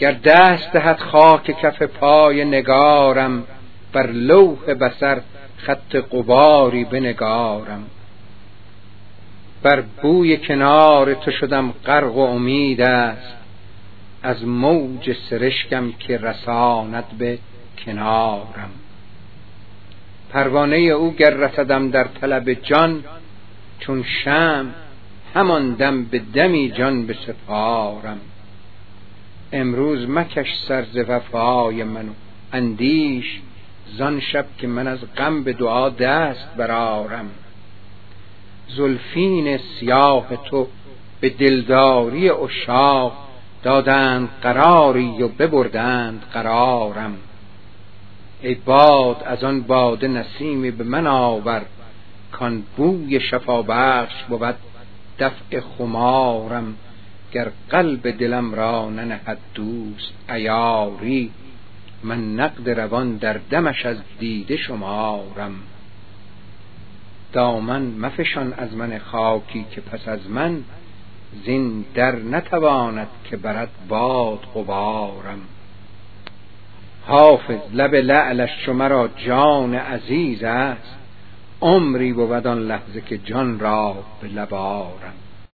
گر دست دهد خاک کف پای نگارم بر لوح بسر خط قباری بنگارم. بر بوی کنار تو شدم غرق و امید است از موج سرشکم که رساند به کنارم. پروانه او گر رسدم در طلب جان چون شم همان دم به دمی جان به سپارم. امروز مکش سر ز وفای منو اندیش زان شب که من از غم به دعا دست برارم زلفین سیاه تو به دلداری اشاق دادند قراری و ببردند قرارم. ای باد از آن باده نسیمی به من آور کان بوی شفابخش بود دفع خمارم. گر قلب دلم را ننهد دوست ایاری من نقد روان در دمش از دیده شمارم. دامن مفشان از من خاکی که پس از من زین در نتواند که برد باد غبارم. حافظ لب لعلش چو مرا جان عزیز است عمری بود آن لحظه که جان را به لب آرم.